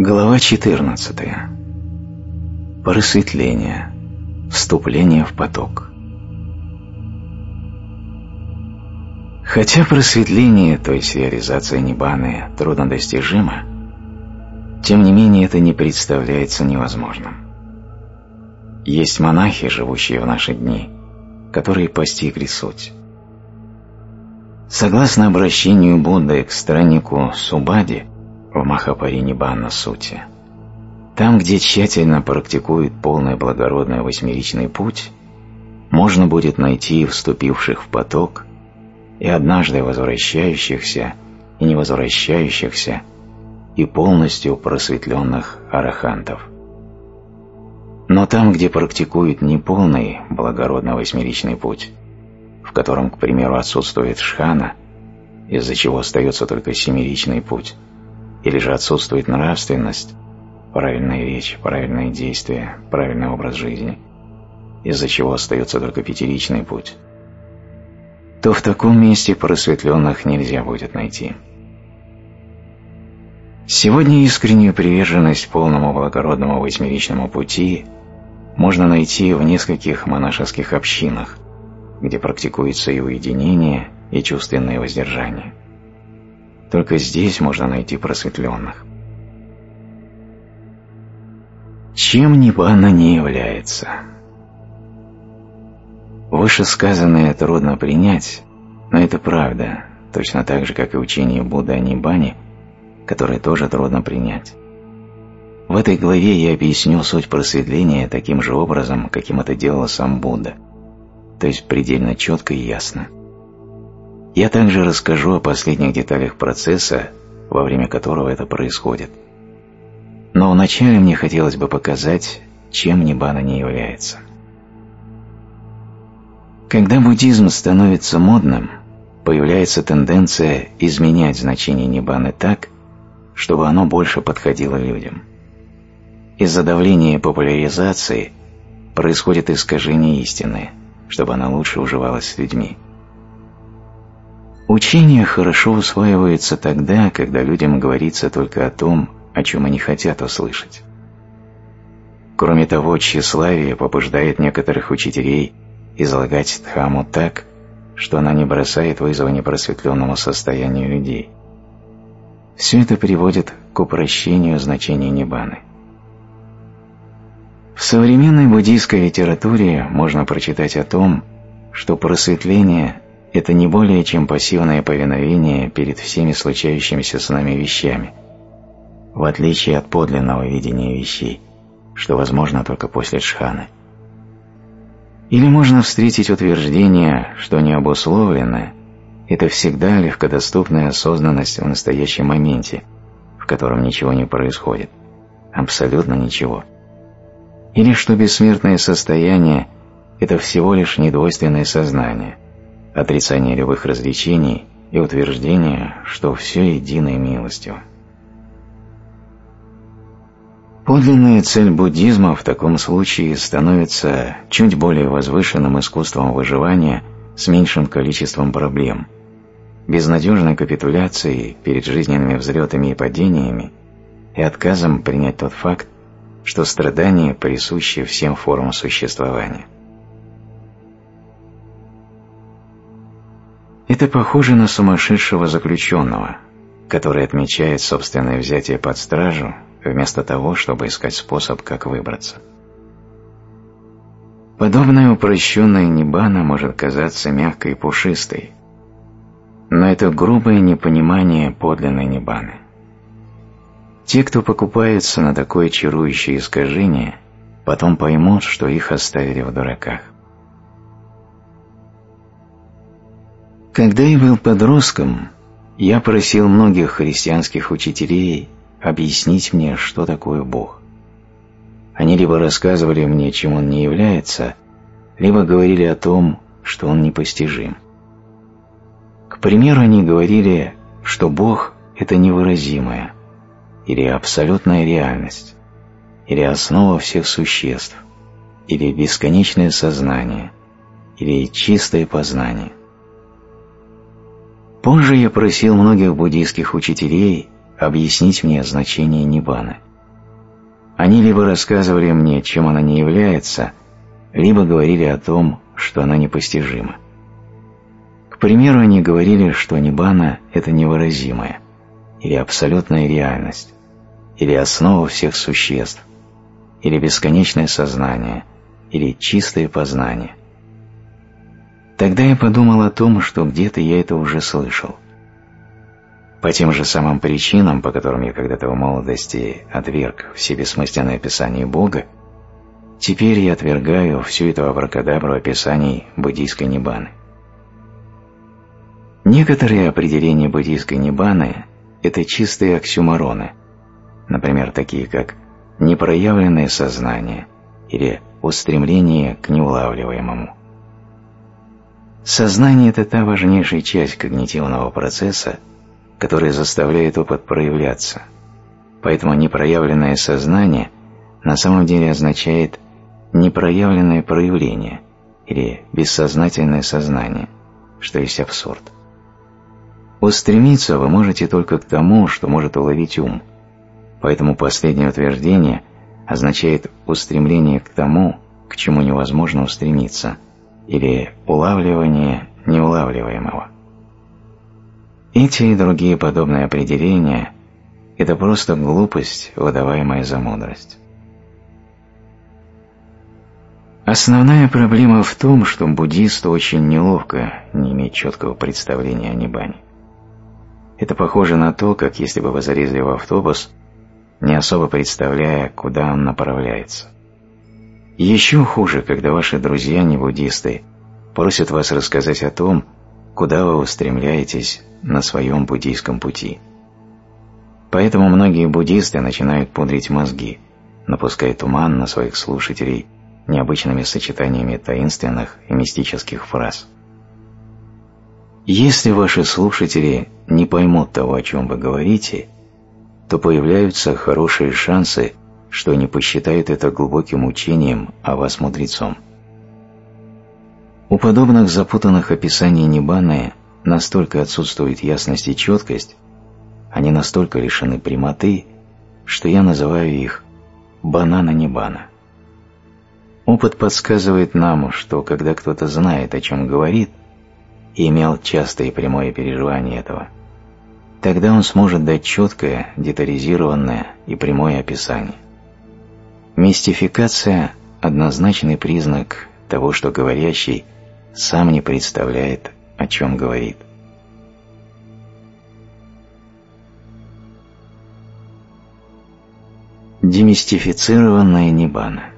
Глава 14. Просветление. Вступление в поток. Хотя просветление, то есть реализация Ниббаны, труднодостижимо, тем не менее это не представляется невозможным. Есть монахи, живущие в наши дни, которые постигли суть. Согласно обращению Будды к страннику Субади в Махапаринибанна Сути, там, где тщательно практикуют полный благородный восьмеричный путь, можно будет найти вступивших в поток и однажды возвращающихся и не возвращающихся и полностью просветленных арахантов. Но там, где практикуют неполный благородный восьмеричный путь, в котором, к примеру, отсутствует шхана, из-за чего остается только семеричный путь, или же отсутствует нравственность, правильная речь, правильные действия, правильный образ жизни, из-за чего остается только пятеричный путь, то в таком месте просветленных нельзя будет найти. Сегодня искреннюю приверженность полному благородному восьмеричному пути можно найти в нескольких монашеских общинах, где практикуется и уединение, и чувственное воздержание. Только здесь можно найти просветленных. Чем Ниббана не является? Вышесказанное трудно принять, но это правда, точно так же, как и учение Будды о Ниббане – которое тоже трудно принять. В этой главе я объясню суть просветления таким же образом, каким это делал сам Будда, то есть предельно четко и ясно. Я также расскажу о последних деталях процесса, во время которого это происходит. Но вначале мне хотелось бы показать, чем Ниббана не является. Когда буддизм становится модным, появляется тенденция изменять значение Ниббаны так, чтобы оно больше подходило людям. Из-за давления популяризации происходит искажение истины, чтобы она лучше уживалась с людьми. Учение хорошо усваивается тогда, когда людям говорится только о том, о чем они хотят услышать. Кроме того, тщеславие побуждает некоторых учителей излагать Дхаму так, что она не бросает вызова непросветленному состоянию людей. Все это приводит к упрощению значения Ниббаны. В современной буддийской литературе можно прочитать о том, что просветление – это не более чем пассивное повиновение перед всеми случающимися с нами вещами, в отличие от подлинного видения вещей, что возможно только после джханы. Или можно встретить утверждение, что необусловленное это всегда легкодоступная осознанность в настоящем моменте, в котором ничего не происходит. Абсолютно ничего. Или что бессмертное состояние – это всего лишь недвойственное сознание, отрицание любых развлечений и утверждение, что все едино и милостиво. Подлинная цель буддизма в таком случае становится чуть более возвышенным искусством выживания с меньшим количеством проблем – безнадежной капитуляцией перед жизненными взлетами и падениями и отказом принять тот факт, что страдания присущи всем формам существования. Это похоже на сумасшедшего заключенного, который отмечает собственное взятие под стражу вместо того, чтобы искать способ, как выбраться. Подобная упрощенная небана может казаться мягкой и пушистой, но это грубое непонимание подлинной Ниббаны. Те, кто покупается на такое чарующее искажение, потом поймут, что их оставили в дураках. Когда я был подростком, я просил многих христианских учителей объяснить мне, что такое Бог. Они либо рассказывали мне, чем Он не является, либо говорили о том, что Он непостижим. К примеру, они говорили, что Бог – это невыразимое, или абсолютная реальность, или основа всех существ, или бесконечное сознание, или чистое познание. Позже я просил многих буддийских учителей объяснить мне значение Ниббаны – Они либо рассказывали мне, чем она не является, либо говорили о том, что она непостижима. К примеру, они говорили, что Ниббана – это невыразимое, или абсолютная реальность, или основа всех существ, или бесконечное сознание, или чистое познание. Тогда я подумал о том, что где-то я это уже слышал – по тем же самым причинам, по которым я когда-то в молодости отверг все бессмысленные описания Бога, теперь я отвергаю всю эту абракадабру описаний буддийской ниббаны. Некоторые определения буддийской ниббаны – это чистые оксюмороны, например, такие как непроявленное сознание или устремление к неулавливаемому. Сознание – это та важнейшая часть когнитивного процесса, которые заставляют опыт проявляться. Поэтому непроявленное сознание на самом деле означает непроявленное проявление или бессознательное сознание, что есть абсурд. Устремиться вы можете только к тому, что может уловить ум, поэтому последнее утверждение означает устремление к тому, к чему невозможно устремиться, или улавливание неулавливаемого. Эти и другие подобные определения – это просто глупость, выдаваемая за мудрость. Основная проблема в том, что буддисту очень неловко не иметь четкого представления о Ниббане. Это похоже на то, как если бы вы залезли в автобус, не особо представляя, куда он направляется. Еще хуже, когда ваши друзья не буддисты просят вас рассказать о том, куда вы устремляетесь на своем буддийском пути. Поэтому многие буддисты начинают пудрить мозги, напуская туман на своих слушателей необычными сочетаниями таинственных и мистических фраз. Если ваши слушатели не поймут того, о чем вы говорите, то появляются хорошие шансы, что они посчитают это глубоким учением о вас мудрецом. У подобных запутанных описаний Ниббаны настолько отсутствует ясность и четкость, они настолько лишены прямоты, что я называю их «банана-ниббана». Опыт подсказывает нам, что когда кто-то знает, о чем говорит, и имел частое и прямое переживание этого, тогда он сможет дать четкое, детализированное и прямое описание. Мистификация – однозначный признак того, что говорящий – сам не представляет, о чем говорит. Демистифицированная Ниббана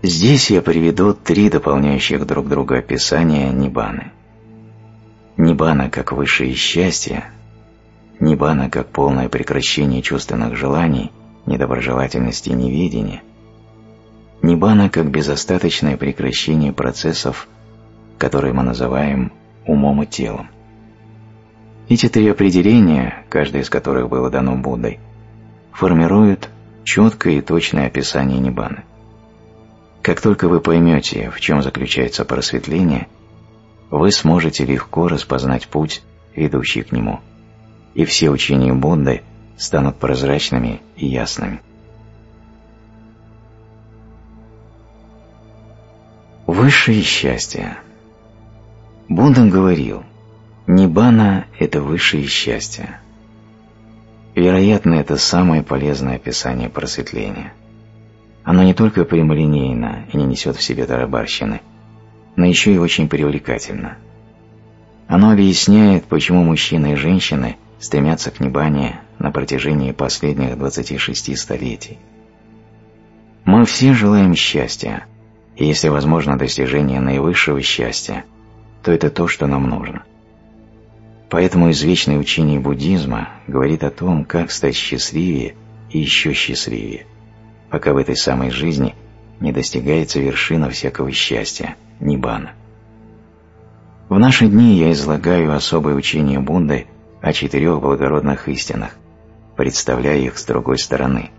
Здесь я приведу три дополняющих друг друга описания Ниббаны. Ниббана как высшее счастье, Ниббана как полное прекращение чувственных желаний, недоброжелательности и неведения, Ниббана как безостаточное прекращение процессов, которые мы называем умом и телом. Эти три определения, каждое из которых было дано Буддой, формируют четкое и точное описание Ниббаны. Как только вы поймете, в чем заключается просветление, вы сможете легко распознать путь, ведущий к нему, и все учения Будды станут прозрачными и ясными. Высшее счастье. Будда говорил, Ниббана – это высшее счастье. Вероятно, это самое полезное описание просветления. Оно не только прямолинейно и не несет в себе тарабарщины, но еще и очень привлекательно. Оно объясняет, почему мужчины и женщины стремятся к Ниббане на протяжении последних 26 столетий. Мы все желаем счастья – и если возможно достижение наивысшего счастья, то это то, что нам нужно. Поэтому извечное учение буддизма говорит о том, как стать счастливее и еще счастливее, пока в этой самой жизни не достигается вершина всякого счастья – Ниббана. В наши дни я излагаю особое учение Будды о четырех благородных истинах, представляя их с другой стороны –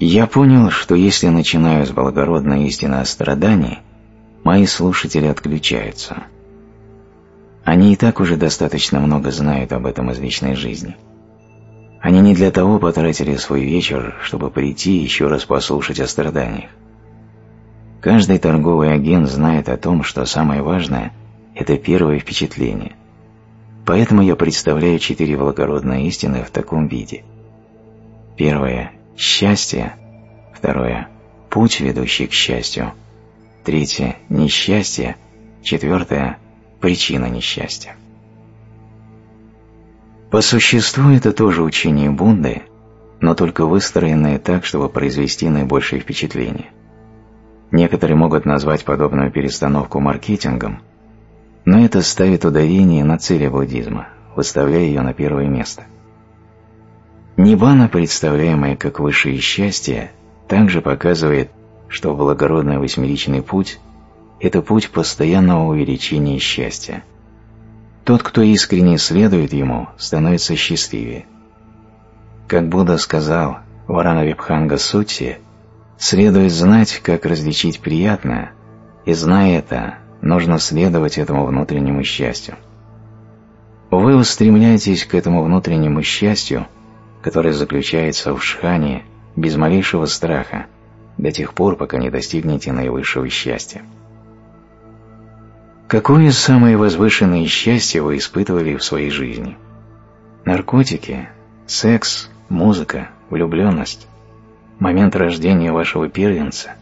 я понял, что если начинаю с благородной истины о страдании, мои слушатели отключаются. Они и так уже достаточно много знают об этом из личной жизни. Они не для того потратили свой вечер, чтобы прийти еще раз послушать о страданиях. Каждый торговый агент знает о том, что самое важное – это первое впечатление. Поэтому я представляю четыре благородные истины в таком виде. Первое – счастье. Второе – путь, ведущий к счастью. Третье – несчастье. Четвертое – причина несчастья. По существу это тоже учение Бунды, но только выстроенное так, чтобы произвести наибольшее впечатление. Некоторые могут назвать подобную перестановку маркетингом, но это ставит ударение на цели буддизма, выставляя ее на первое место. Ниббана, представляемая как высшее счастье, также показывает, что благородный восьмеричный путь – это путь постоянного увеличения счастья – тот, кто искренне следует ему, становится счастливее. Как Будда сказал в Аранавипханга Сутти, следует знать, как различить приятное, и, зная это, нужно следовать этому внутреннему счастью. Вы устремляетесь к этому внутреннему счастью, которое заключается в шхане без малейшего страха, до тех пор, пока не достигнете наивысшего счастья. Какое самое возвышенное счастье вы испытывали в своей жизни? Наркотики, секс, музыка, влюбленность, момент рождения вашего первенца?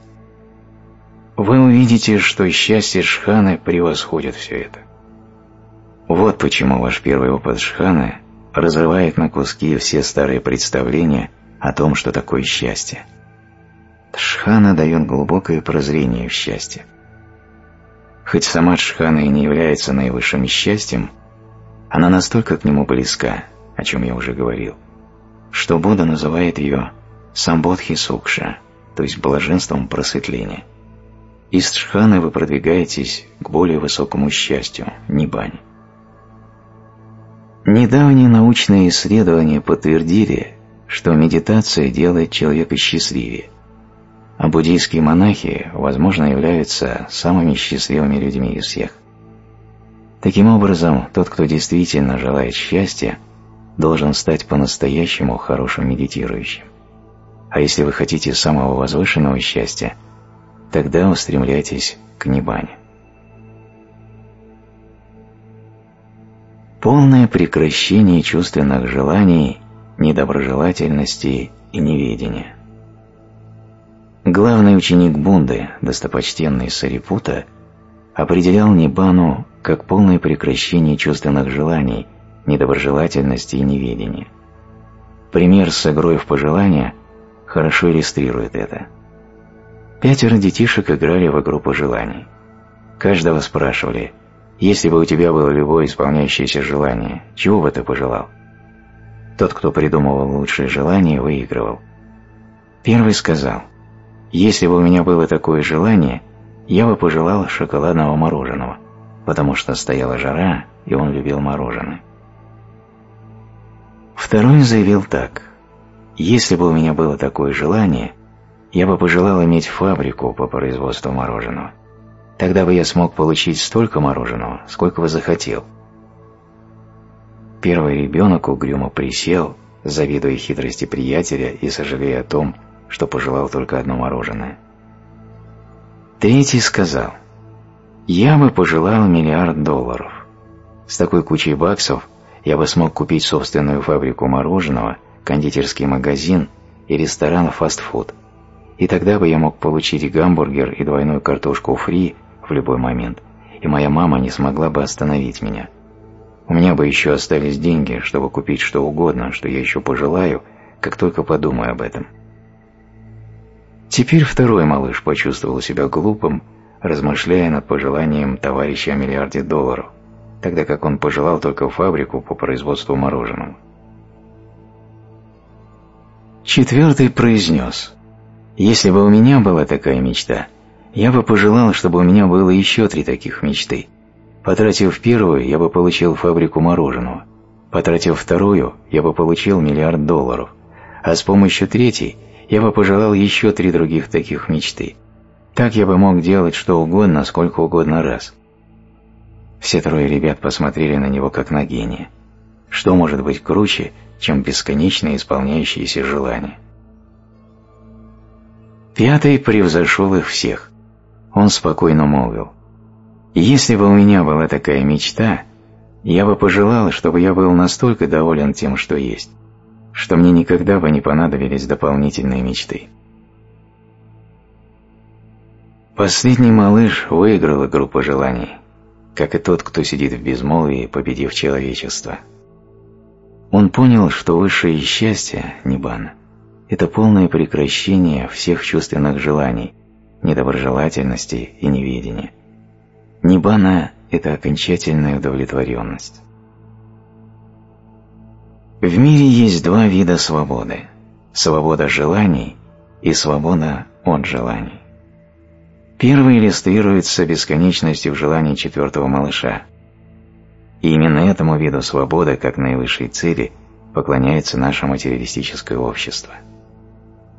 Вы увидите, что счастье Шханы превосходит все это. Вот почему ваш первый опыт Шханы разрывает на куски все старые представления о том, что такое счастье. Шхана дает глубокое прозрение в счастье. Хоть сама Джхана и не является наивысшим счастьем, она настолько к нему близка, о чем я уже говорил, что Будда называет ее самбодхи сукша, то есть блаженством просветления. Из Джханы вы продвигаетесь к более высокому счастью, ниббане. Недавние научные исследования подтвердили, что медитация делает человека счастливее, а буддийские монахи, возможно, являются самыми счастливыми людьми из всех. Таким образом, тот, кто действительно желает счастья, должен стать по-настоящему хорошим медитирующим. А если вы хотите самого возвышенного счастья, тогда устремляйтесь к Нибане. Полное прекращение чувственных желаний, недоброжелательности и неведения. Главный ученик Бунды, достопочтенный Сарипута, определял Нибану как полное прекращение чувственных желаний, недоброжелательности и неведения. Пример с игрой в пожелания хорошо иллюстрирует это. Пятеро детишек играли в игру пожеланий. Каждого спрашивали, если бы у тебя было любое исполняющееся желание, чего бы ты пожелал? Тот, кто придумывал лучшее желание, выигрывал. Первый сказал – если бы у меня было такое желание, я бы пожелал шоколадного мороженого, потому что стояла жара, и он любил мороженое. Второй заявил так. Если бы у меня было такое желание, я бы пожелал иметь фабрику по производству мороженого. Тогда бы я смог получить столько мороженого, сколько бы захотел. Первый ребенок угрюмо присел, завидуя хитрости приятеля и сожалея о том, что пожелал только одно мороженое. Третий сказал, «Я бы пожелал миллиард долларов. С такой кучей баксов я бы смог купить собственную фабрику мороженого, кондитерский магазин и ресторан фастфуд. И тогда бы я мог получить гамбургер и двойную картошку фри в любой момент, и моя мама не смогла бы остановить меня. У меня бы еще остались деньги, чтобы купить что угодно, что я еще пожелаю, как только подумаю об этом. Теперь второй малыш почувствовал себя глупым, размышляя над пожеланием товарища о миллиарде долларов, тогда как он пожелал только фабрику по производству мороженого. Четвертый произнес, «Если бы у меня была такая мечта, я бы пожелал, чтобы у меня было еще три таких мечты. Потратив первую, я бы получил фабрику мороженого. Потратив вторую, я бы получил миллиард долларов. А с помощью третьей я бы пожелал еще три других таких мечты. Так я бы мог делать что угодно, сколько угодно раз. Все трое ребят посмотрели на него как на гения. Что может быть круче, чем бесконечно исполняющиеся желания. Пятый превзошел их всех. Он спокойно молвил. «Если бы у меня была такая мечта, я бы пожелал, чтобы я был настолько доволен тем, что есть, что мне никогда бы не понадобились дополнительные мечты». Последний малыш выиграл игру пожеланий, как и тот, кто сидит в безмолвии, победив человечество. Он понял, что высшее счастье, Ниббана, это полное прекращение всех чувственных желаний, недоброжелательности и неведения. Ниббана – это окончательная удовлетворенность. В мире есть два вида свободы – свобода желаний и свобода от желаний. Первый иллюстрируется бесконечностью в желании четвертого малыша. И именно этому виду свободы, как наивысшей цели, поклоняется наше материалистическое общество.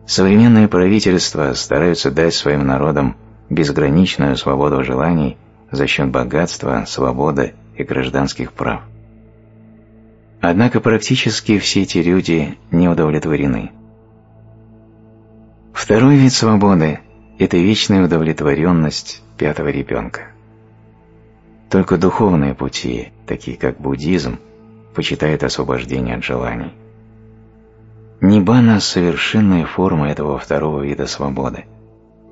Современные правительства стараются дать своим народам безграничную свободу желаний за счет богатства, свободы и гражданских прав. Однако практически все эти люди не удовлетворены. Второй вид свободы это вечная удовлетворенность пятого ребенка. Только духовные пути, такие как буддизм, почитают освобождение от желаний. Ниббана – совершенная форма этого второго вида свободы,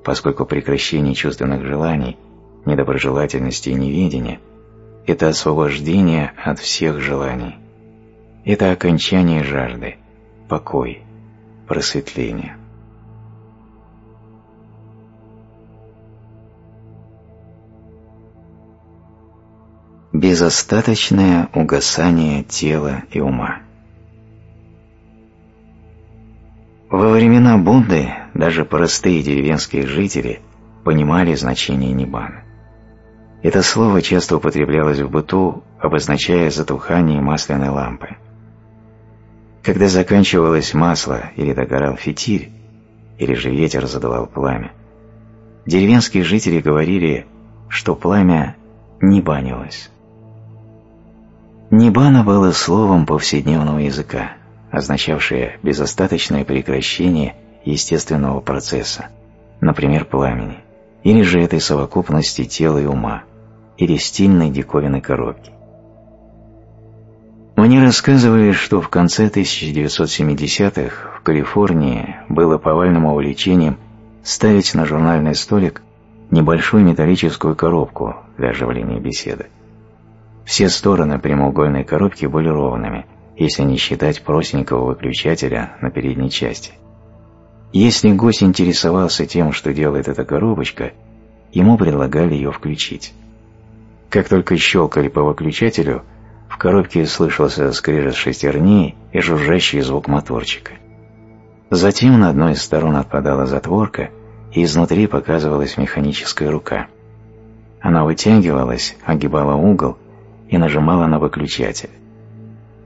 поскольку прекращение чувственных желаний, недоброжелательности и неведения – это освобождение от всех желаний. Это окончание жажды, покой, просветление. безостаточное угасание тела и ума. Во времена Будды даже простые деревенские жители понимали значение Ниббана. Это слово часто употреблялось в быту, обозначая затухание масляной лампы. Когда заканчивалось масло или догорал фитиль, или же ветер задувал пламя, деревенские жители говорили, что пламя не банилось. Ниббана было словом повседневного языка, означавшее безостаточное прекращение естественного процесса, например, пламени, или же этой совокупности тела и ума, или стильной диковинной коробки. Мне рассказывали, что в конце 1970-х в Калифорнии было повальным увлечением ставить на журнальный столик небольшую металлическую коробку для оживления беседы. Все стороны прямоугольной коробки были ровными, если не считать простенького выключателя на передней части. Если гость интересовался тем, что делает эта коробочка, ему предлагали ее включить. Как только щелкали по выключателю, в коробке слышался скрежет шестерни и жужжащий звук моторчика. Затем на одной из сторон отпадала затворка, и изнутри показывалась механическая рука. Она вытягивалась, огибала угол и нажимала на выключатель.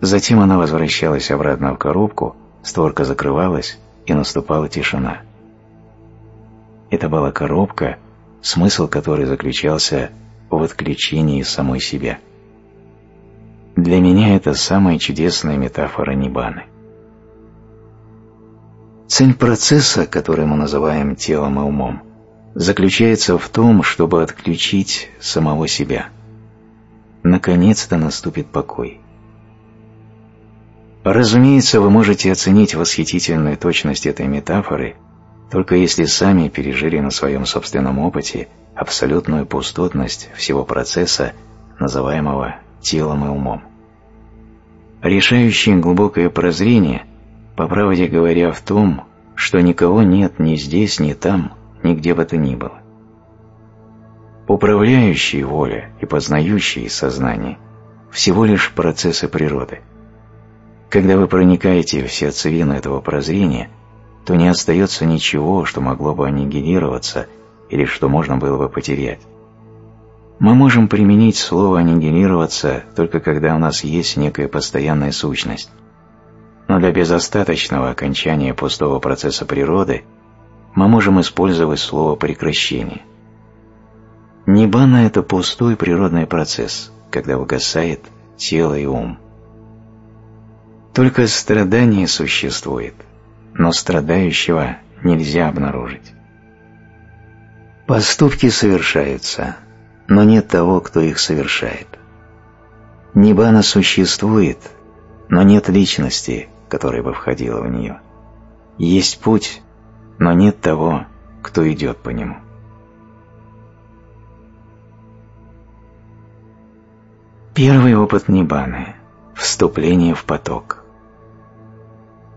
Затем она возвращалась обратно в коробку, створка закрывалась и наступала тишина. Это была коробка, смысл которой заключался в отключении самой себя. Для меня это самая чудесная метафора Ниббаны. Цель процесса, который мы называем телом и умом, заключается в том, чтобы отключить самого себя – наконец-то наступит покой. Разумеется, вы можете оценить восхитительную точность этой метафоры только если сами пережили на своем собственном опыте абсолютную пустотность всего процесса, называемого телом и умом. Решающее глубокое прозрение, по правде говоря, в том, что никого нет ни здесь, ни там, ни где бы то ни было. Управляющие воля и познающие сознание – всего лишь процессы природы. Когда вы проникаете в сердцевину этого прозрения, то не остается ничего, что могло бы аннигилироваться или что можно было бы потерять. Мы можем применить слово «аннигилироваться» только когда у нас есть некая постоянная сущность. Но для безостаточного окончания пустого процесса природы мы можем использовать слово «прекращение». Ниббана – это пустой природный процесс, когда угасает тело и ум. Только страдание существует, но страдающего нельзя обнаружить. Поступки совершаются, но нет того, кто их совершает. Ниббана существует, но нет личности, которая бы входила в нее. Есть путь, но нет того, кто идет по нему. Первый опыт Ниббаны – вступление в поток.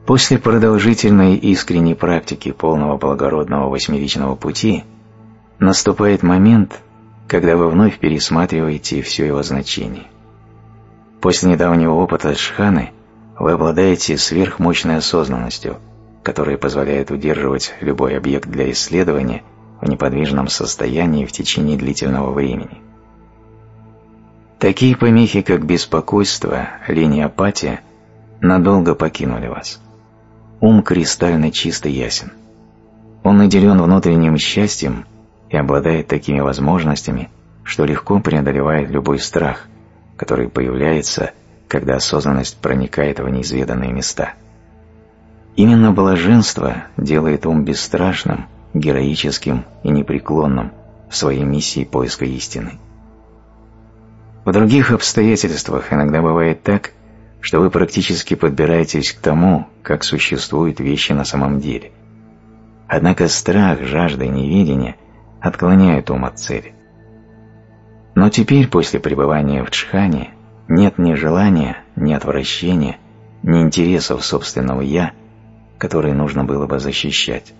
После продолжительной искренней практики полного благородного восьмеричного пути наступает момент, когда вы вновь пересматриваете все его значение. После недавнего опыта Шханы вы обладаете сверхмощной осознанностью, которая позволяет удерживать любой объект для исследования в неподвижном состоянии в течение длительного времени. Такие помехи, как беспокойство, лень и апатия, надолго покинули вас. Ум кристально чист и ясен. Он наделен внутренним счастьем и обладает такими возможностями, что легко преодолевает любой страх, который появляется, когда осознанность проникает в неизведанные места. Именно блаженство делает ум бесстрашным, героическим и непреклонным в своей миссии поиска истины. В других обстоятельствах иногда бывает так, что вы практически подбираетесь к тому, как существуют вещи на самом деле. Однако страх, жажда и неведение отклоняют ум от цели. Но теперь, после пребывания в Чхане, нет ни желания, ни отвращения, ни интересов собственного «я», которые нужно было бы защищать.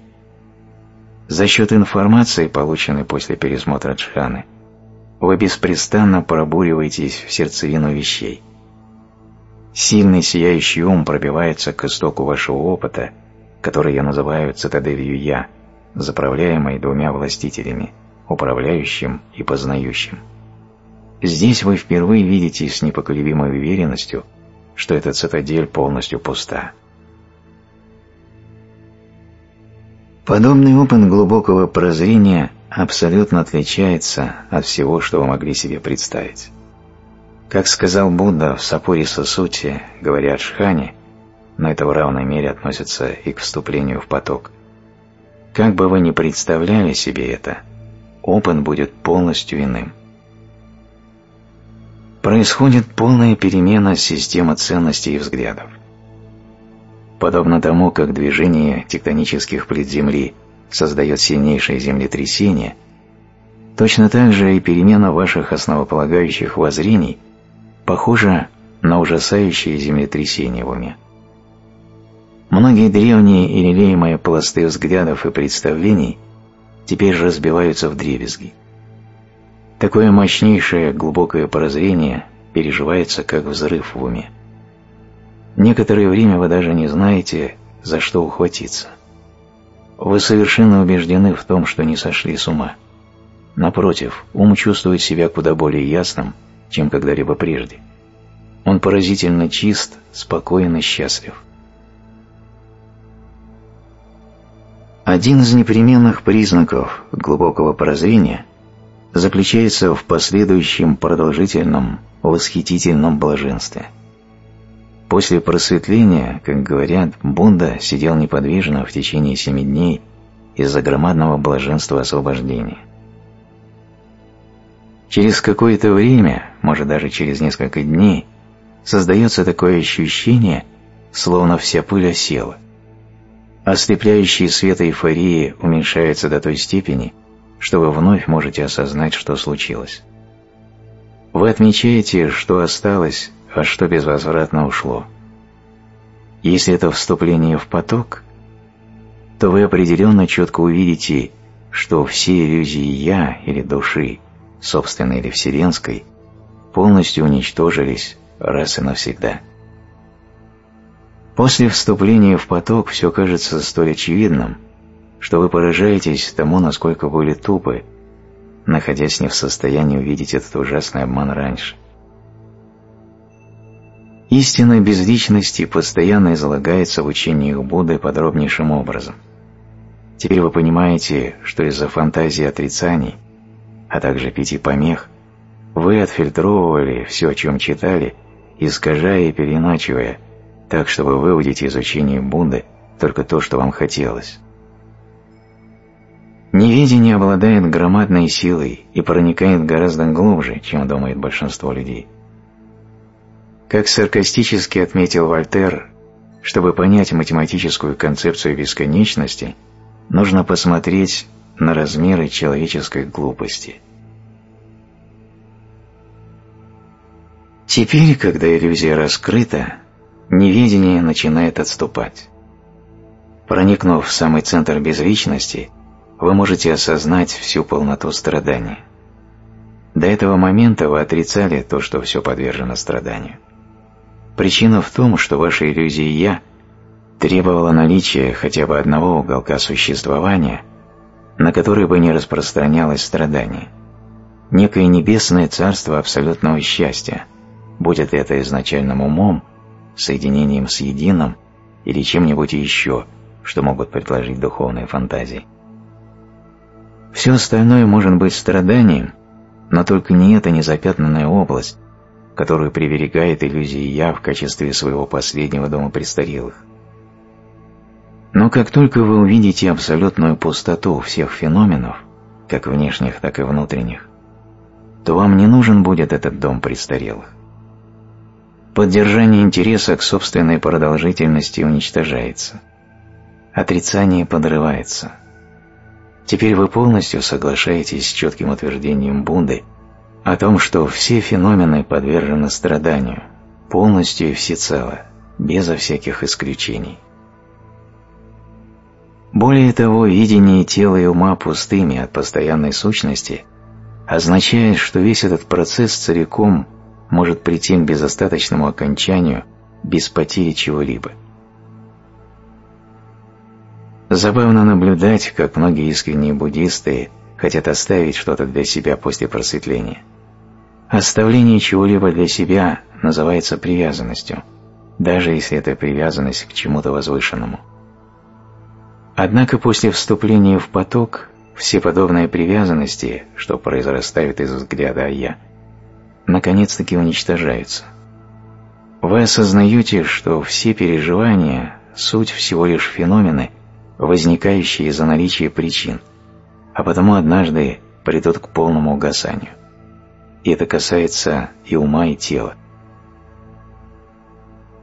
За счет информации, полученной после пересмотра Джханы, вы беспрестанно пробуриваетесь в сердцевину вещей. Сильный сияющий ум пробивается к истоку вашего опыта, который я называю цитаделью «я», заправляемой двумя властителями, управляющим и познающим. Здесь вы впервые видите с непоколебимой уверенностью, что эта цитадель полностью пуста. Подобный опыт глубокого прозрения абсолютно отличается от всего, что вы могли себе представить. Как сказал Будда в Сапури Сасути, говоря о Шхане, но это в равной мере относится и к вступлению в поток. Как бы вы ни представляли себе это, опыт будет полностью иным происходит полная перемена системы ценностей и взглядов. Подобно тому, как движение тектонических плит Земли создает сильнейшее землетрясение, точно так же и перемена ваших основополагающих воззрений похожа на ужасающее землетрясение в уме. Многие древние и лелеемые пласты взглядов и представлений теперь разбиваются в дребезги. Такое мощнейшее глубокое прозрение переживается как взрыв в уме. Некоторое время вы даже не знаете, за что ухватиться. Вы совершенно убеждены в том, что не сошли с ума. Напротив, ум чувствует себя куда более ясным, чем когда-либо прежде. Он поразительно чист, спокоен и счастлив. Один из непременных признаков глубокого прозрения заключается в последующем продолжительном, восхитительном блаженстве. После просветления, как говорят, Будда сидел неподвижно в течение семи дней из-за громадного блаженства освобождения. Через какое-то время, может даже через несколько дней, создается такое ощущение, словно вся пыль осела. Ослепляющий свет эйфории уменьшается до той степени, что вы вновь можете осознать, что случилось. Вы отмечаете, что осталось, а что безвозвратно ушло. Если это вступление в поток, то вы определенно четко увидите, что все иллюзии «я» или души, собственной или вселенской, полностью уничтожились раз и навсегда. После вступления в поток все кажется столь очевидным – что вы поражаетесь тому, насколько были тупы, находясь не в состоянии увидеть этот ужасный обман раньше. Истина безличности постоянно излагается в учениях Будды подробнейшим образом. Теперь вы понимаете, что из-за фантазии отрицаний, а также пяти помех, вы отфильтровывали все, о чем читали, искажая и переначивая, так чтобы выудить изучение Будды только то, что вам хотелось. Неведение обладает громадной силой и проникает гораздо глубже, чем думает большинство людей. Как саркастически отметил Вольтер, чтобы понять математическую концепцию бесконечности, нужно посмотреть на размеры человеческой глупости. Теперь, когда иллюзия раскрыта, неведение начинает отступать. Проникнув в самый центр безличности, вы можете осознать всю полноту страдания. До этого момента вы отрицали то, что все подвержено страданию. Причина в том, что ваша иллюзия «я» требовала наличия хотя бы одного уголка существования, на который бы не распространялось страдание, некое небесное царство абсолютного счастья, будет это изначальным умом, соединением с единым или чем-нибудь еще, что могут предложить духовные фантазии. Все остальное может быть страданием, но только не эта незапятнанная область, которую приберегает иллюзия «я» в качестве своего последнего дома престарелых. Но как только вы увидите абсолютную пустоту всех феноменов, как внешних, так и внутренних, то вам не нужен будет этот дом престарелых. Поддержание интереса к собственной продолжительности уничтожается. Отрицание подрывается. Теперь вы полностью соглашаетесь с четким утверждением Бунды о том, что все феномены подвержены страданию, полностью и всецело, безо всяких исключений. Более того, видение тела и ума пустыми от постоянной сущности означает, что весь этот процесс целиком может прийти к безостаточному окончанию без потери чего-либо. Забавно наблюдать, как многие искренние буддисты хотят оставить что-то для себя после просветления. Оставление чего-либо для себя называется привязанностью, даже если это привязанность к чему-то возвышенному. Однако после вступления в поток все подобные привязанности, что произрастают из взгляда «я», наконец-таки уничтожаются. Вы осознаете, что все переживания – суть всего лишь феномены, возникающие из-за наличия причин, а потому однажды придут к полному угасанию. И это касается и ума, и тела.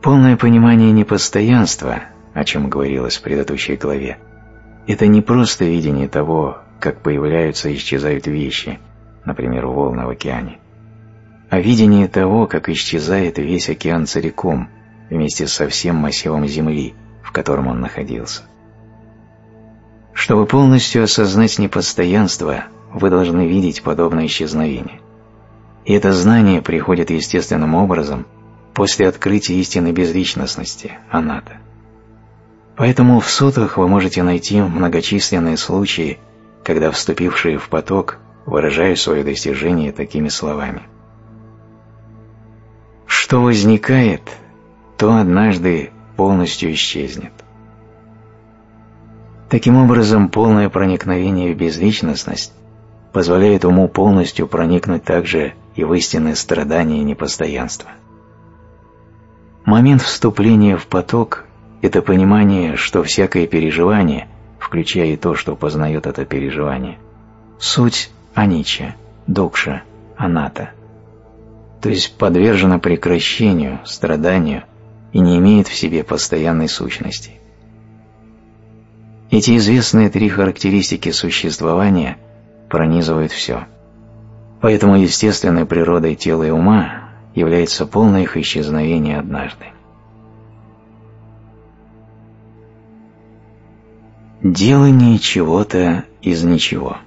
Полное понимание непостоянства, о чем говорилось в предыдущей главе, это не просто видение того, как появляются и исчезают вещи, например, волны в океане, а видение того, как исчезает весь океан целиком вместе со всем массивом Земли, в котором он находился. Чтобы полностью осознать непостоянство, вы должны видеть подобное исчезновение. И это знание приходит естественным образом после открытия истины безличностности, аната. Поэтому в сутах вы можете найти многочисленные случаи, когда вступившие в поток выражают свое достижение такими словами – что возникает, то однажды полностью исчезнет. Таким образом, полное проникновение в безличностность позволяет уму полностью проникнуть также и в истинное страдание и непостоянство. Момент вступления в поток – это понимание, что всякое переживание, включая и то, что познает это переживание, суть анича, докша, аната – то есть подвержена прекращению, страданию и не имеет в себе постоянной сущности. Эти известные три характеристики существования пронизывают все. Поэтому естественной природой тела и ума является полное их исчезновение однажды. Делание чего-то из ничего.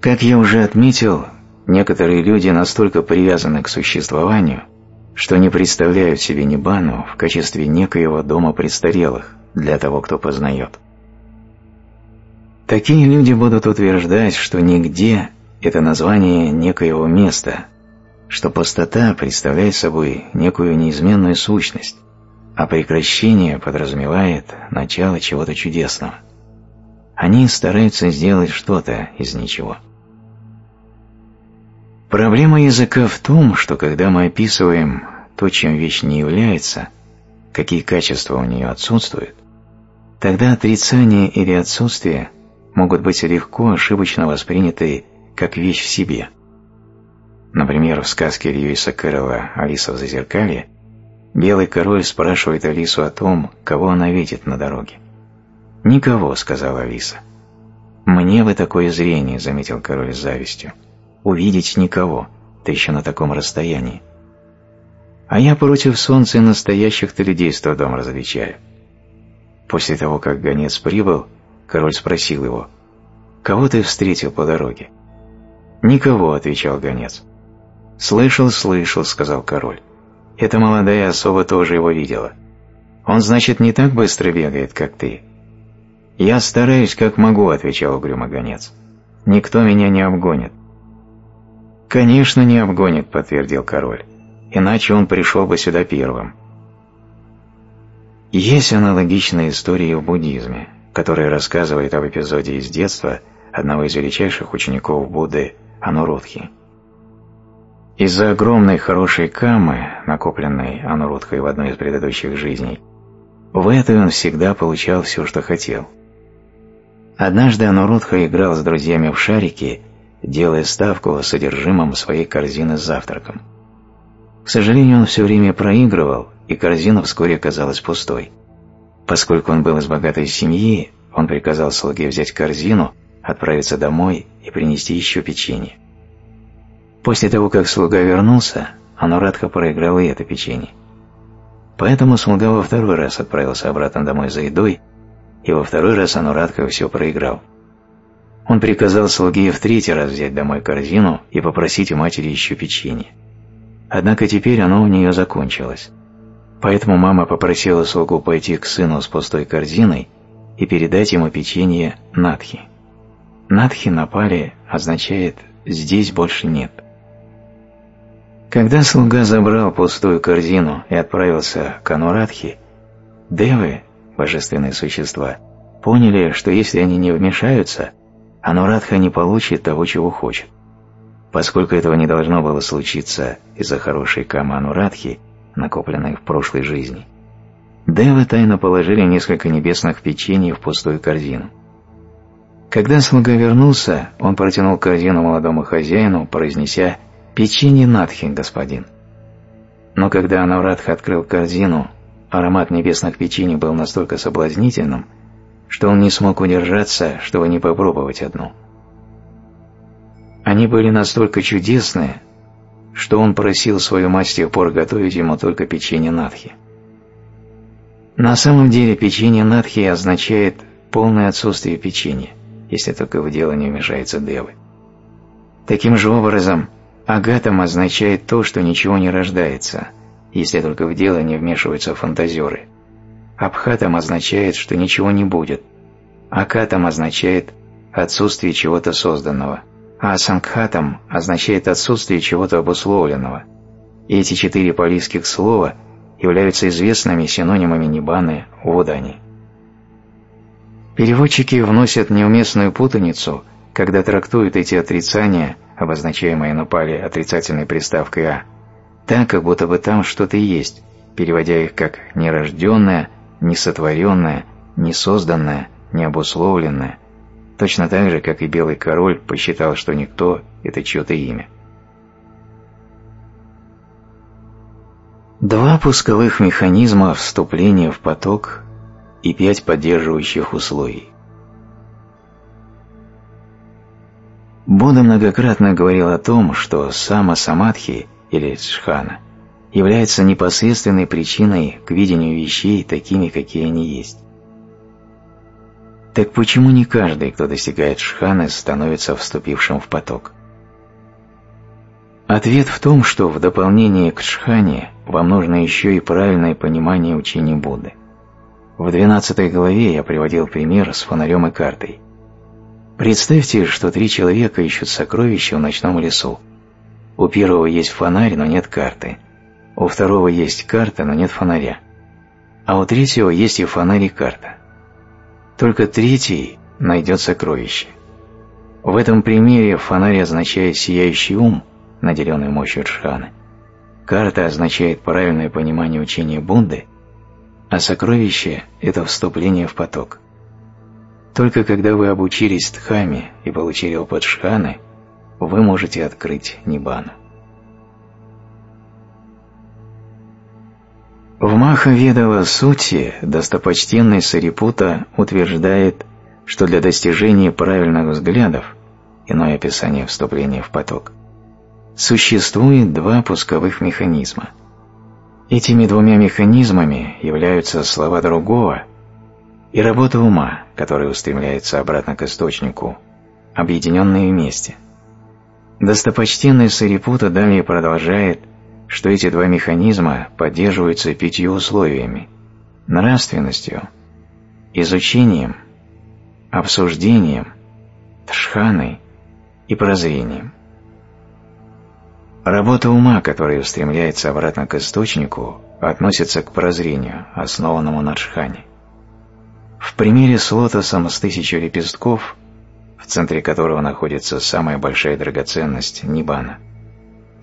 Как я уже отметил, Некоторые люди настолько привязаны к существованию, что не представляют себе Ниббану в качестве некоего дома престарелых для того, кто познает. Такие люди будут утверждать, что нигде – это название некоего места, что пустота представляет собой некую неизменную сущность, а прекращение подразумевает начало чего-то чудесного. Они стараются сделать что-то из ничего. Проблема языка в том, что когда мы описываем то, чем вещь не является, какие качества у нее отсутствуют, тогда отрицание или отсутствие могут быть легко ошибочно восприняты как вещь в себе. Например, в сказке Льюиса Кэрролла «Алиса в зазеркалье» белый король спрашивает Алису о том, кого она видит на дороге. «Никого», — сказала Алиса. «Мне бы такое зрение», — заметил король с завистью. «Увидеть никого, да еще на таком расстоянии». «А я против солнца и настоящих-то людей с трудом различаю». После того, как гонец прибыл, король спросил его, «Кого ты встретил по дороге?» «Никого», — отвечал гонец. «Слышал, слышал», — сказал король. «Эта молодая особа тоже его видела. Он, значит, не так быстро бегает, как ты, «Я стараюсь, как могу», — отвечал угрюмо гонец. «Никто меня не обгонит». «Конечно, не обгонит», — подтвердил король. «Иначе он пришел бы сюда первым». Есть аналогичная история в буддизме, которая рассказывает об эпизоде из детства одного из величайших учеников Будды Анурудхи. Из-за огромной хорошей камы, накопленной Анурудхой в одной из предыдущих жизней, в этой он всегда получал все, что хотел – Однажды Анурудха играл с друзьями в шарики, делая ставку содержимым своей корзины с завтраком. К сожалению, он все время проигрывал, и корзина вскоре оказалась пустой. Поскольку он был из богатой семьи, он приказал слуге взять корзину, отправиться домой и принести еще печенье. После того, как слуга вернулся, Анурадха проиграл и это печенье. Поэтому слуга во второй раз отправился обратно домой за едой, и во второй раз Анурадха все проиграл. Он приказал слуге в третий раз взять домой корзину и попросить у матери еще печенье. Однако теперь оно у нее закончилось. Поэтому мама попросила слугу пойти к сыну с пустой корзиной и передать ему печенье Надхи. Надхи на пале означает «здесь больше нет». Когда слуга забрал пустую корзину и отправился к Анурадхи, Девы, божественные существа, поняли, что если они не вмешаются, Анурадха не получит того, чего хочет. Поскольку этого не должно было случиться из-за хорошей камы Анурадхи, накопленной в прошлой жизни, Девы тайно положили несколько небесных печений в пустую корзину. Когда слуга вернулся, он протянул корзину молодому хозяину, произнеся «Печенье Надхи, господин». Но когда Анурадха открыл корзину, Аромат небесных печенье был настолько соблазнительным, что он не смог удержаться, чтобы не попробовать одну. Они были настолько чудесные, что он просил свою мать с тех пор готовить ему только печенье надхи. На самом деле печенье надхи означает полное отсутствие печенья, если только в дело не вмешается девы. Таким же образом, агатом означает то, что ничего не рождается – если только в дело не вмешиваются фантазеры. Абхатам означает, что ничего не будет. Акатам означает отсутствие чего-то созданного, а сангхатам означает отсутствие чего-то обусловленного. И эти четыре палийских слова являются известными синонимами Нибаны в Удане. Переводчики вносят неуместную путаницу, когда трактуют эти отрицания, обозначаемые на пале отрицательной приставкой «а», так, как будто бы там что-то есть, переводя их как нерожденное, несотворенное, несозданное, необусловленное, точно так же, как и Белый Король посчитал, что никто – это чье-то имя. Два пусковых механизма вступления в поток и пять поддерживающих условий. Будда многократно говорил о том, что сама самадхи или джхана является непосредственной причиной к видению вещей такими, какие они есть. Так почему не каждый, кто достигает шханы, становится вступившим в поток? Ответ в том, что в дополнение к шхане вам нужно еще и правильное понимание учения Будды. В 12 главе я приводил пример с фонарем и картой. Представьте, что три человека ищут сокровища в ночном лесу. У первого есть фонарь, но нет карты. У второго есть карта, но нет фонаря. А у третьего есть и фонарь, и карта. Только третий найдет сокровище. В этом примере фонарь означает сияющий ум, наделенный мощью Джханы. карта означает правильное понимание учения Бунды, а сокровище – это вступление в поток. Только когда вы обучились Дхаме и получили опыт Шханы, вы можете открыть Ниббану. В Махаведава Сути достопочтенный Сарипута утверждает, что для достижения правильных взглядов, иное описание вступления в поток, существует два пусковых механизма. Этими двумя механизмами являются слова другого и работа ума, которая устремляется обратно к источнику, объединенные вместе. Достопочтенный Сарипута далее продолжает – что эти два механизма поддерживаются пятью условиями – нравственностью, изучением, обсуждением, тшханой и прозрением. Работа ума, которая устремляется обратно к источнику, относится к прозрению, основанному на тшхане. В примере с лотосом с тысячей лепестков, в центре которого находится самая большая драгоценность – Ниббана –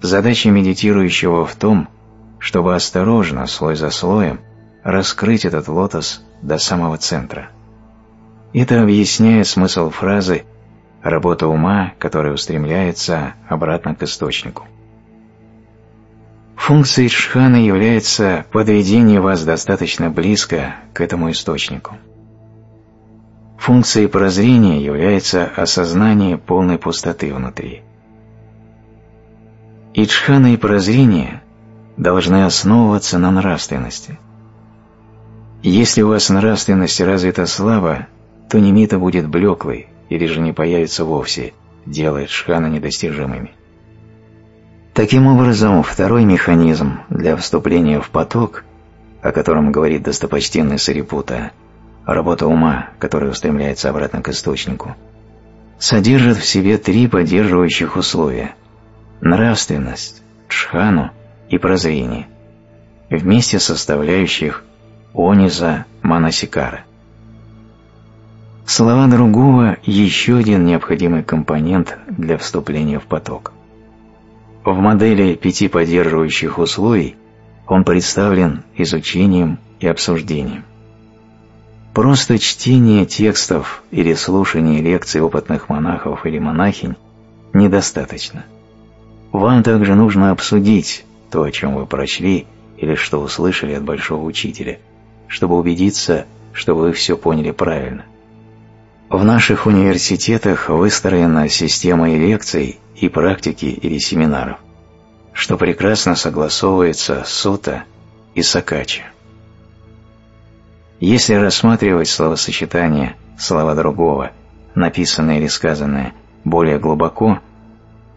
Задача медитирующего в том, чтобы осторожно, слой за слоем, раскрыть этот лотос до самого центра. Это объясняет смысл фразы «работа ума, которая устремляется обратно к источнику». Функцией Шхана является подведение вас достаточно близко к этому источнику. Функцией прозрения является осознание полной пустоты внутри. Ичхана и прозрение должны основываться на нравственности. Если у вас нравственность развита слабо, то немита будет блеклой или же не появится вовсе, делая Ичхана недостижимыми. Таким образом, второй механизм для вступления в поток, о котором говорит достопочтенный Сарипута, работа ума, которая устремляется обратно к источнику, содержит в себе три поддерживающих условия – нравственность, джхану и прозрение, вместе составляющих ониза манасикара. Слова другого – еще один необходимый компонент для вступления в поток. В модели пяти поддерживающих условий он представлен изучением и обсуждением. Просто чтение текстов или слушание лекций опытных монахов или монахинь недостаточно – вам также нужно обсудить то, о чем вы прочли или что услышали от большого учителя, чтобы убедиться, что вы все поняли правильно. В наших университетах выстроена система и лекций, и практики или семинаров, что прекрасно согласовывается с сута и сакачи. Если рассматривать словосочетание слова другого, написанное или сказанное, более глубоко,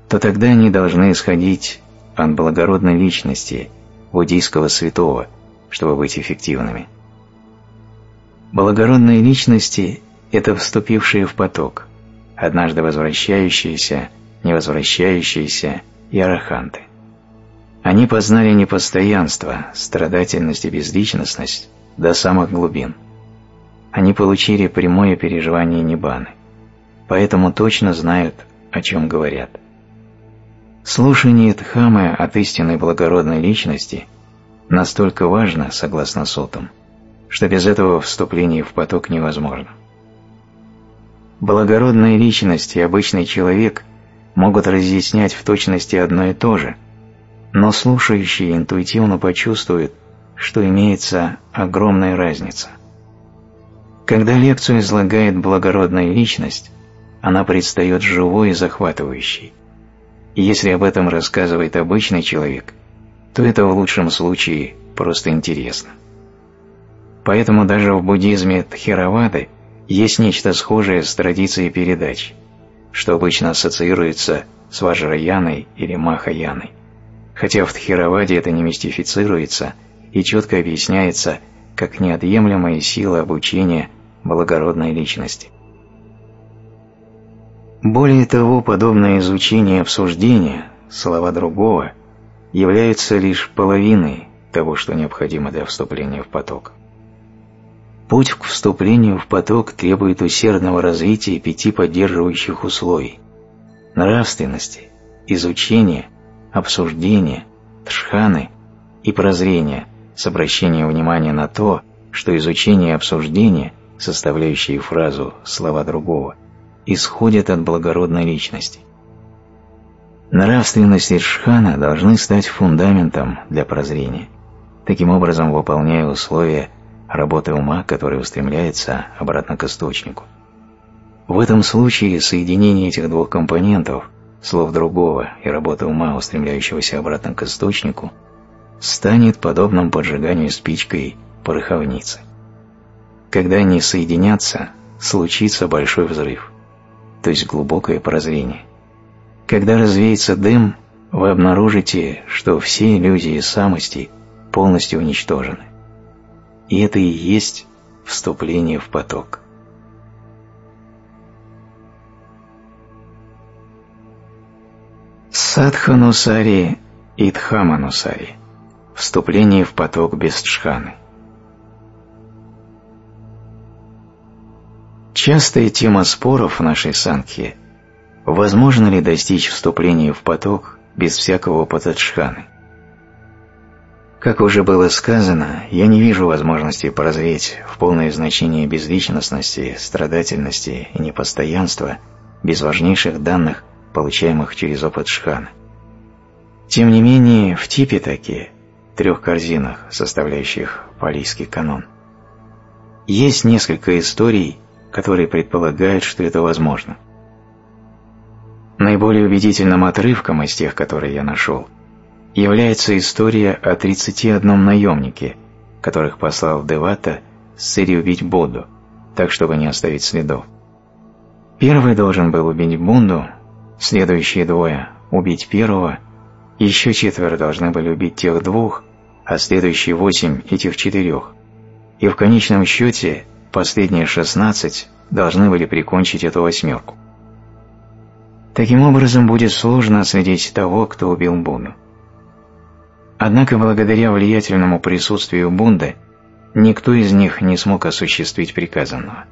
то тогда они должны исходить от благородной личности, буддийского святого, чтобы быть эффективными. Благородные личности – это вступившие в поток, однажды возвращающиеся, невозвращающиеся и араханты. Они познали непостоянство, страдательность и безличностность до самых глубин. Они получили прямое переживание Ниббаны, поэтому точно знают, о чем говорят. Слушание Дхамы от истинной благородной личности настолько важно, согласно сутам, что без этого вступление в поток невозможно. Благородная личность и обычный человек могут разъяснять в точности одно и то же, но слушающий интуитивно почувствует, что имеется огромная разница. Когда лекцию излагает благородная личность, она предстает живой и захватывающей. И если об этом рассказывает обычный человек, то это в лучшем случае просто интересно. Поэтому даже в буддизме Тхеравады есть нечто схожее с традицией передач, что обычно ассоциируется с Ваджраяной или Махаяной, хотя в Тхераваде это не мистифицируется и четко объясняется как неотъемлемая сила обучения благородной личности. Более того, подобное изучение и обсуждение, слова другого, являются лишь половиной того, что необходимо для вступления в поток. Путь к вступлению в поток требует усердного развития пяти поддерживающих условий – нравственности, изучения, обсуждения, тшханы и прозрения с обращением внимания на то, что изучение и обсуждение, составляющие фразу «слова другого», исходят от благородной личности. Нравственность и тшхана должны стать фундаментом для прозрения, таким образом выполняя условия работы ума, который устремляется обратно к источнику. В этом случае соединение этих двух компонентов, слов другого и работы ума, устремляющегося обратно к источнику, станет подобным поджиганию спичкой пороховницы. Когда они соединятся, случится большой взрыв, то есть глубокое прозрение. Когда развеется дым, вы обнаружите, что все иллюзии самости полностью уничтожены. И это и есть вступление в поток. Садханусари и Дхаманусари. Вступление в поток без джханы. Частая тема споров в нашей санхе – возможно ли достичь вступления в поток без всякого опыта джханы? Как уже было сказано, я не вижу возможности прозреть в полное значение безличностности, страдательности и непостоянства без важнейших данных получаемых через опыт Шхана. Тем не менее, в типе такие, трех корзинах, составляющих палийский канон, есть несколько историй, которые предполагают, что это возможно. Наиболее убедительным отрывком из тех, которые я нашел, является история о 31 наемнике, которых послал Девата с целью убить Будду, так чтобы не оставить следов. Первый должен был убить Бунду, Следующие двое – убить первого, еще четверо должны были убить тех двух, а следующие восемь – этих четырех. И в конечном счете последние шестнадцать должны были прикончить эту восьмерку. Таким образом, будет сложно отследить того, кто убил Бунду. Однако, благодаря влиятельному присутствию Бунды, никто из них не смог осуществить приказанного.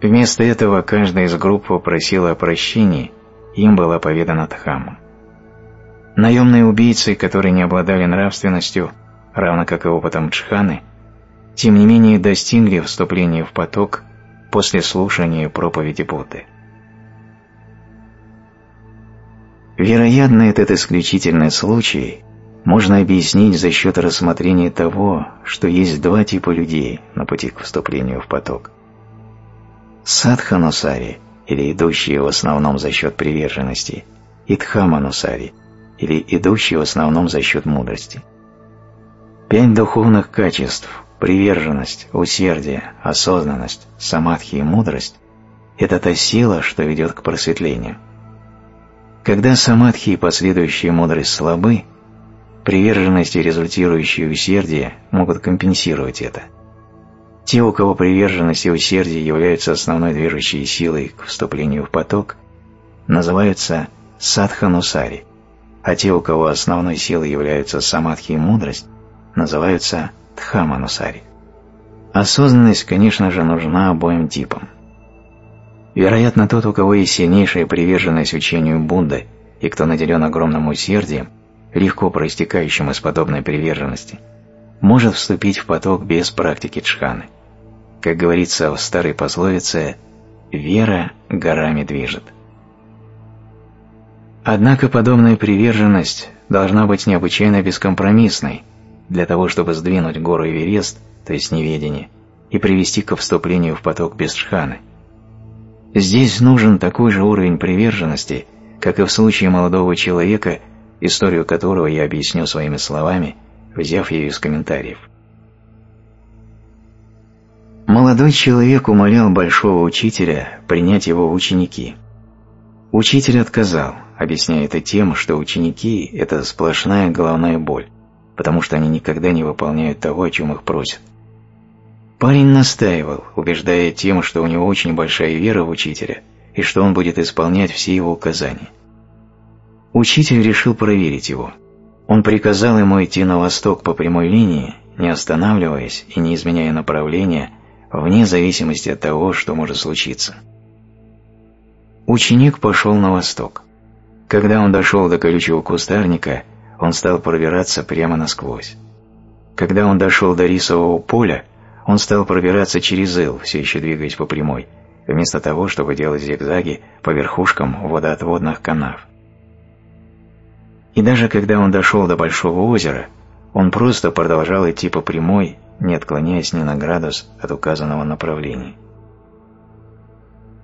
Вместо этого каждая из групп попросила о прощении – им была поведана Дхамма. Наемные убийцы, которые не обладали нравственностью, равно как и опытом Джханы, тем не менее достигли вступления в поток после слушания проповеди Будды. Вероятно, этот исключительный случай можно объяснить за счет рассмотрения того, что есть два типа людей на пути к вступлению в поток. Садханусари – или идущие в основном за счет приверженности, и дхаманусари, или идущие в основном за счет мудрости. Пять духовных качеств – приверженность, усердие, осознанность, самадхи и мудрость – это та сила, что ведет к просветлению. Когда самадхи и последующая мудрость слабы, приверженность и результирующее усердие могут компенсировать это – те, у кого приверженность и усердие являются основной движущей силой к вступлению в поток, называются садханусари, а те, у кого основной силой являются самадхи и мудрость, называются дхаманусари. Осознанность, конечно же, нужна обоим типам. Вероятно, тот, у кого есть сильнейшая приверженность учению Будды и кто наделен огромным усердием, легко проистекающим из подобной приверженности – может вступить в поток без практики джханы. Как говорится в старой пословице «вера горами движет». Однако подобная приверженность должна быть необычайно бескомпромиссной для того, чтобы сдвинуть гору Эверест, то есть неведение, и привести к вступлению в поток без джханы. Здесь нужен такой же уровень приверженности, как и в случае молодого человека, историю которого я объясню своими словами – взяв ее из комментариев. Молодой человек умолял большого учителя принять его в ученики. Учитель отказал, объясняя это тем, что ученики – это сплошная головная боль, потому что они никогда не выполняют того, о чем их просят. Парень настаивал, убеждая тем, что у него очень большая вера в учителя и что он будет исполнять все его указания. Учитель решил проверить его. Он приказал ему идти на восток по прямой линии, не останавливаясь и не изменяя направления, вне зависимости от того, что может случиться. Ученик пошел на восток. Когда он дошел до колючего кустарника, он стал пробираться прямо насквозь. Когда он дошел до рисового поля, он стал пробираться через ил, все еще двигаясь по прямой, вместо того, чтобы делать зигзаги по верхушкам водоотводных канав. И даже когда он дошел до большого озера, он просто продолжал идти по прямой, не отклоняясь ни на градус от указанного направления.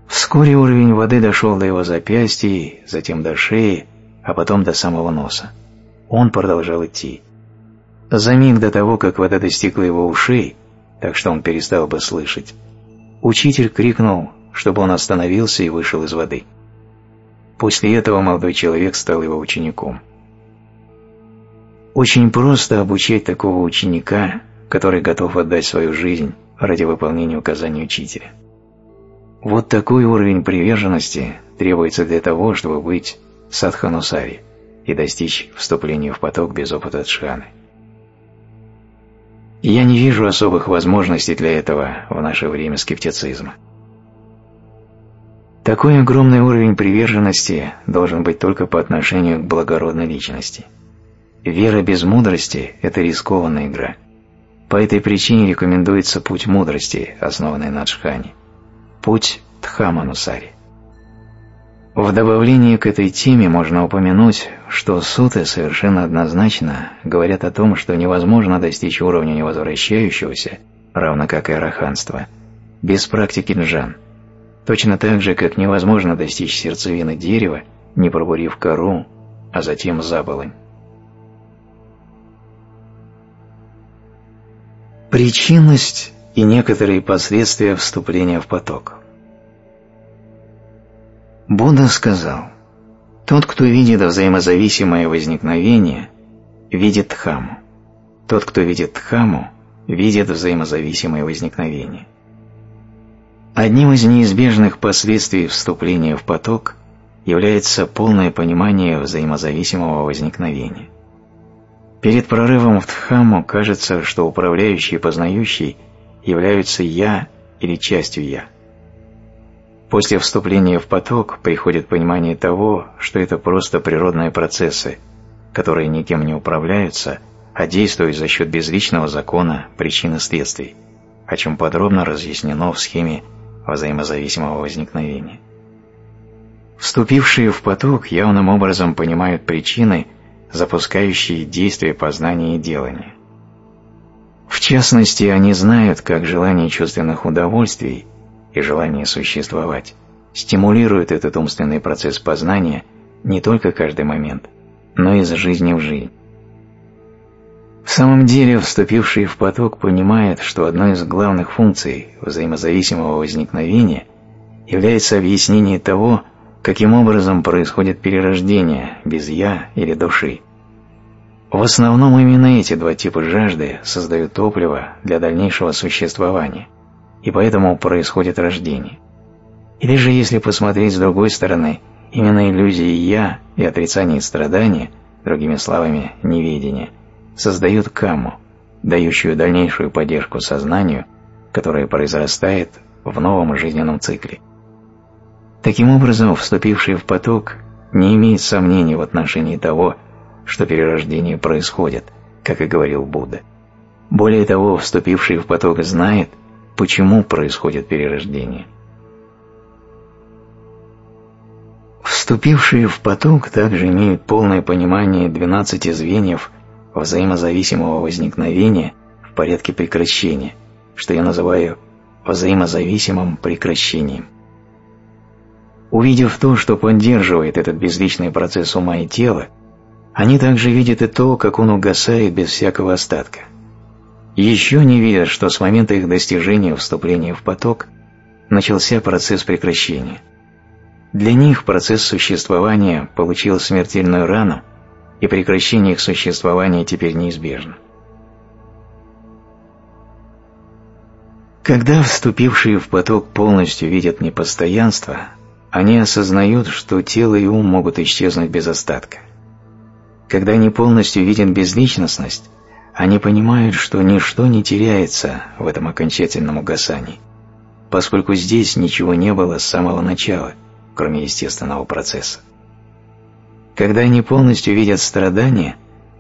Вскоре уровень воды дошел до его запястья, затем до шеи, а потом до самого носа. Он продолжал идти. За миг до того, как вода достигла его ушей, так что он перестал бы слышать, учитель крикнул, чтобы он остановился и вышел из воды. После этого молодой человек стал его учеником. Очень просто обучать такого ученика, который готов отдать свою жизнь ради выполнения указаний учителя. Вот такой уровень приверженности требуется для того, чтобы быть садханусари и достичь вступления в поток без опыта джханы. Я не вижу особых возможностей для этого в наше время скептицизма. Такой огромный уровень приверженности должен быть только по отношению к благородной личности. Вера без мудрости – это рискованная игра. По этой причине рекомендуется путь мудрости, основанный на джхане. Путь Дхаманусари. В добавлении к этой теме можно упомянуть, что суты совершенно однозначно говорят о том, что невозможно достичь уровня невозвращающегося, равно как и араханства, без практики джан, точно так же, как невозможно достичь сердцевины дерева, не пробурив кору, а затем заболонь. Причинность и некоторые последствия вступления в поток – Будда сказал, «Тот, кто видит взаимозависимое возникновение, видит Дхаму. Тот, кто видит Дхаму, видит взаимозависимое возникновение». Одним из неизбежных последствий вступления в поток является полное понимание взаимозависимого возникновения. Перед прорывом в Дхамму кажется, что управляющий и познающий являются «я» или частью «я». После вступления в поток приходит понимание того, что это просто природные процессы, которые никем не управляются, а действуют за счет безличного закона причин и следствий, о чем подробно разъяснено в схеме взаимозависимого возникновения. Вступившие в поток явным образом понимают причины, запускающие действия познания и делания. В частности, они знают, как желание чувственных удовольствий – и желание существовать стимулирует этот умственный процесс познания не только каждый момент, но и из жизни в жизнь. В самом деле, вступивший в поток понимает, что одной из главных функций взаимозависимого возникновения является объяснение того, каким образом происходит перерождение без «я» или души. В основном именно эти два типа жажды создают топливо для дальнейшего существования – и поэтому происходит рождение. Или же, если посмотреть с другой стороны, именно иллюзии «я» и отрицание страдания, другими словами, неведение, создают каму, дающую дальнейшую поддержку сознанию, которое произрастает в новом жизненном цикле. Таким образом, вступивший в поток не имеет сомнений в отношении того, что перерождение происходит, как и говорил Будда. Более того, вступивший в поток знает – почему происходит перерождение. Вступившие в поток также имеют полное понимание 12 звеньев взаимозависимого возникновения в порядке прекращения, что я называю взаимозависимым прекращением. Увидев то, что поддерживает этот безличный процесс ума и тела, они также видят и то, как он угасает без всякого остатка – еще не видят, что с момента их достижения вступления в поток начался процесс прекращения. Для них процесс существования получил смертельную рану, и прекращение их существования теперь неизбежно. Когда вступившие в поток полностью видят непостоянство, они осознают, что тело и ум могут исчезнуть без остатка. Когда они полностью видят безличностность, они понимают, что ничто не теряется в этом окончательном угасании, поскольку здесь ничего не было с самого начала, кроме естественного процесса. Когда они полностью видят страдания,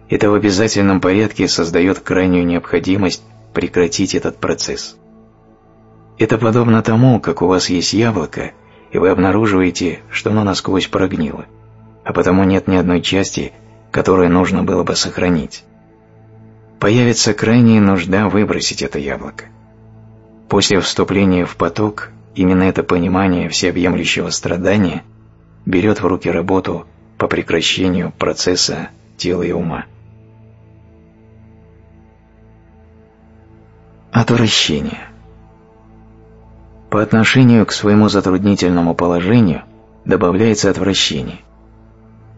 это в обязательном порядке создает крайнюю необходимость прекратить этот процесс. Это подобно тому, как у вас есть яблоко, и вы обнаруживаете, что оно насквозь прогнило, а потому нет ни одной части, которую нужно было бы сохранить. Появится крайняя нужда выбросить это яблоко. После вступления в поток именно это понимание всеобъемлющего страдания берет в руки работу по прекращению процесса тела и ума. Отвращение. По отношению к своему затруднительному положению добавляется отвращение.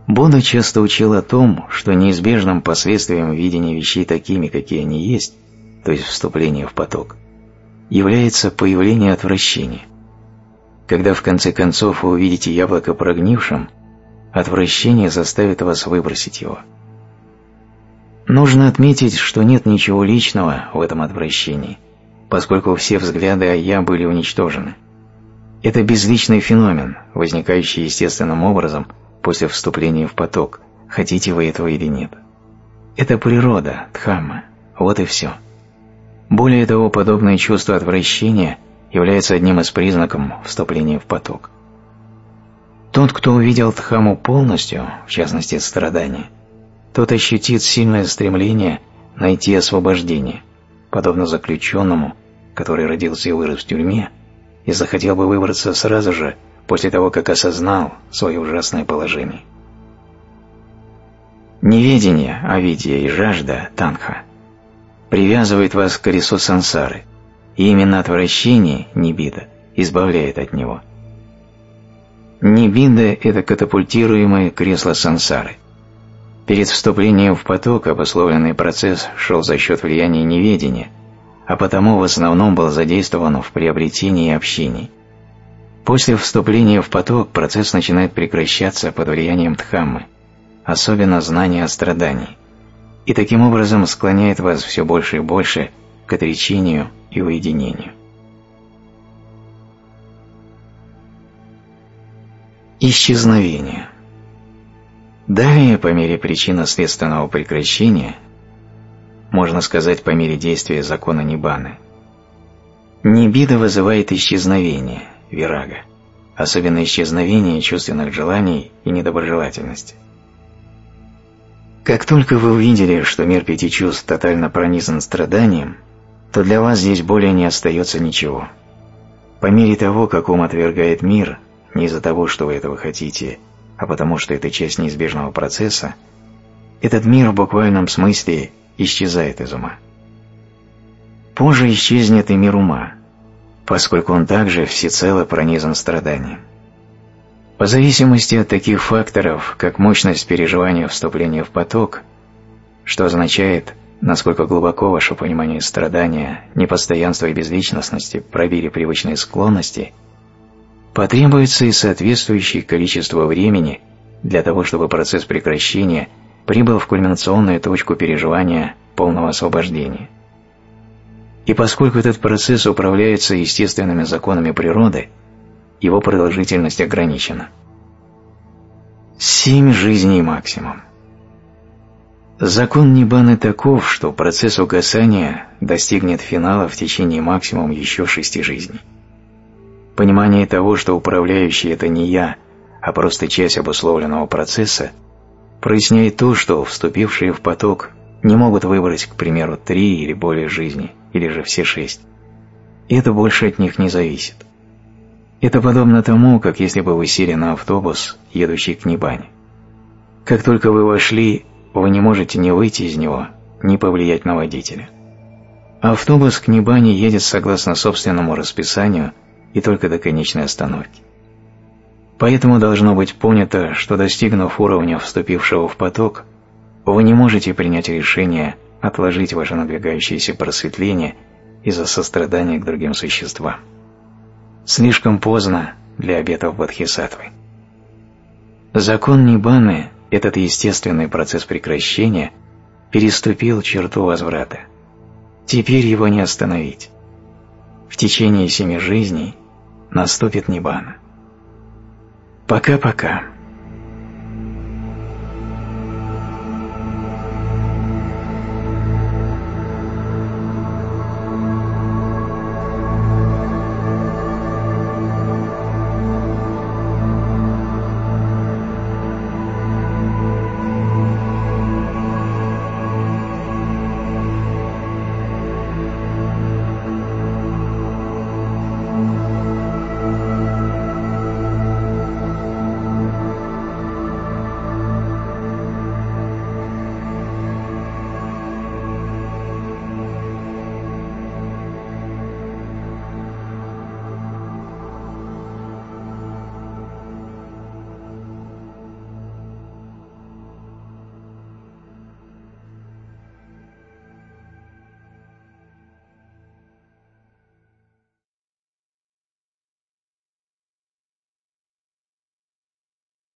Будда часто учил о том, что неизбежным последствием видения вещей такими, какие они есть, то есть вступление в поток, является появление отвращения. Когда в конце концов вы увидите яблоко прогнившим, отвращение заставит вас выбросить его. Нужно отметить, что нет ничего личного в этом отвращении, поскольку все взгляды о «я» были уничтожены. Это безличный феномен, возникающий естественным образом после вступления в поток, хотите вы этого или нет. Это природа, дхамма, вот и все. Более того, подобное чувство отвращения является одним из признаков вступления в поток. Тот, кто увидел дхамму полностью, в частности страдания, тот ощутит сильное стремление найти освобождение, подобно заключенному, который родился и вырос в тюрьме, и захотел бы выбраться сразу же после того, как осознал свое ужасное положение. Неведение, авидия и жажда, танха, привязывает вас к колесу сансары, и именно отвращение, небида, избавляет от него. Небида – это катапультируемое кресло сансары – Перед вступлением в поток обусловленный процесс шел за счет влияния неведения, а потому в основном был задействован в приобретении и общении. После вступления в поток процесс начинает прекращаться под влиянием Дхаммы, особенно знания о страдании, и таким образом склоняет вас все больше и больше к отречению и уединению. Исчезновение – Далее, по мере причинно-следственного прекращения, можно сказать, по мере действия закона Ниббаны, Нибида вызывает исчезновение, вирага, особенно исчезновение чувственных желаний и недоброжелательности. Как только вы увидели, что мир пяти чувств тотально пронизан страданием, то для вас здесь более не остается ничего. По мере того, как ум отвергает мир, не из-за того, что вы этого хотите – а потому что это часть неизбежного процесса, этот мир в буквальном смысле исчезает из ума. Позже исчезнет и мир ума, поскольку он также всецело пронизан страданием. По зависимости от таких факторов, как мощность переживания вступления в поток, что означает, насколько глубоко ваше понимание страдания, непостоянства и безличностности пробили привычные склонности – потребуется и соответствующее количество времени для того, чтобы процесс прекращения прибыл в кульминационную точку переживания полного освобождения. И поскольку этот процесс управляется естественными законами природы, его продолжительность ограничена. Семь жизней максимум. Закон Ниббаны таков, что процесс угасания достигнет финала в течение максимум еще шести жизней. Понимание того, что управляющий – это не я, а просто часть обусловленного процесса, проясняет то, что вступившие в поток не могут выбрать, к примеру, три или более жизней, или же все шесть. Это больше от них не зависит. Это подобно тому, как если бы вы сели на автобус, едущий к Нибане. Как только вы вошли, вы не можете ни выйти из него, ни повлиять на водителя. Автобус к Нибане едет согласно собственному расписанию – и только до конечной остановки. Поэтому должно быть понято, что достигнув уровня вступившего в поток, вы не можете принять решение отложить ваше надвигающееся просветление из-за сострадания к другим существам. Слишком поздно для обетов Бодхисаттвы. Закон Ниббаны, этот естественный процесс прекращения, переступил черту возврата. Теперь его не остановить. В течение семи жизней наступит Ниббана. Пока-пока.